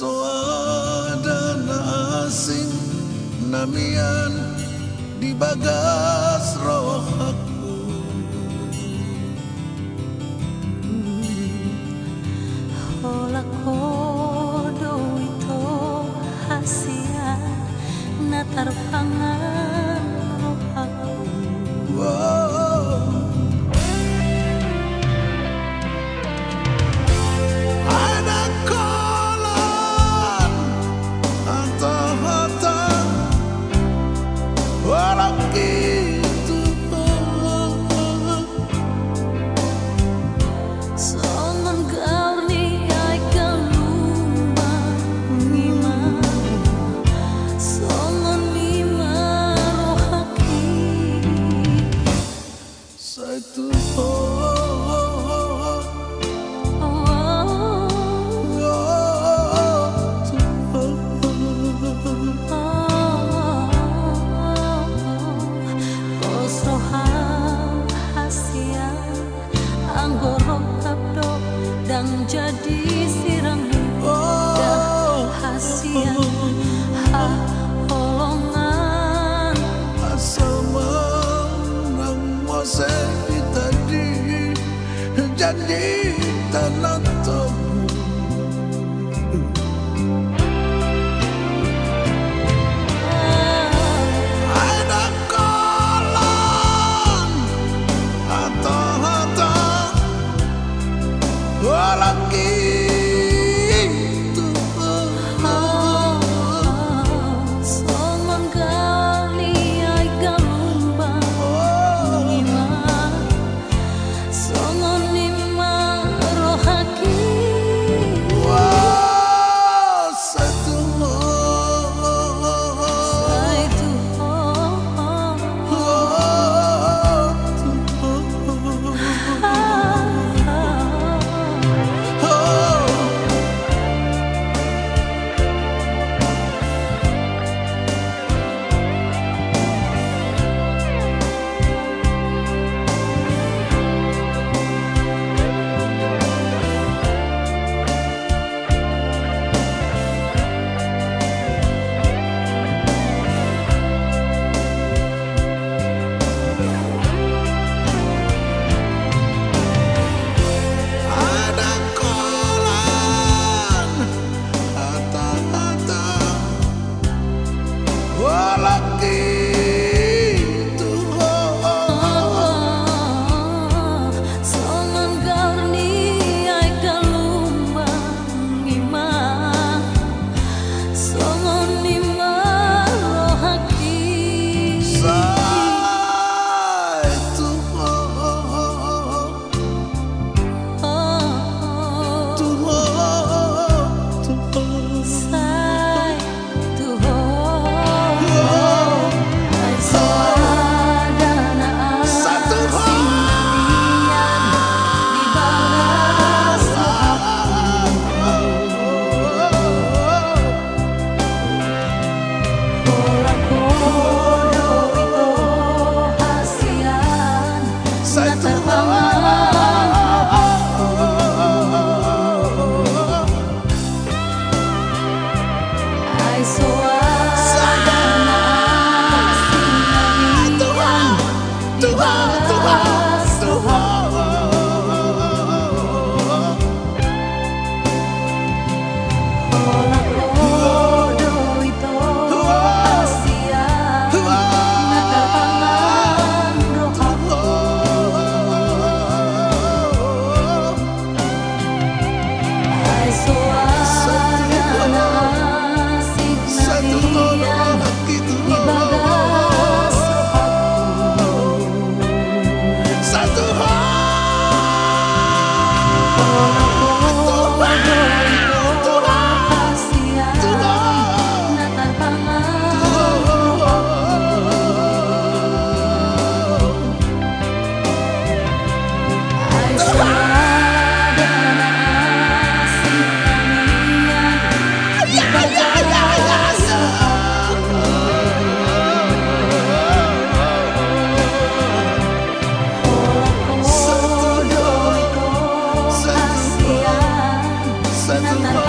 soa dan asing Namian di bagas roh aku. Hola kodo itu hasia natar pangan Sự I need the. なたら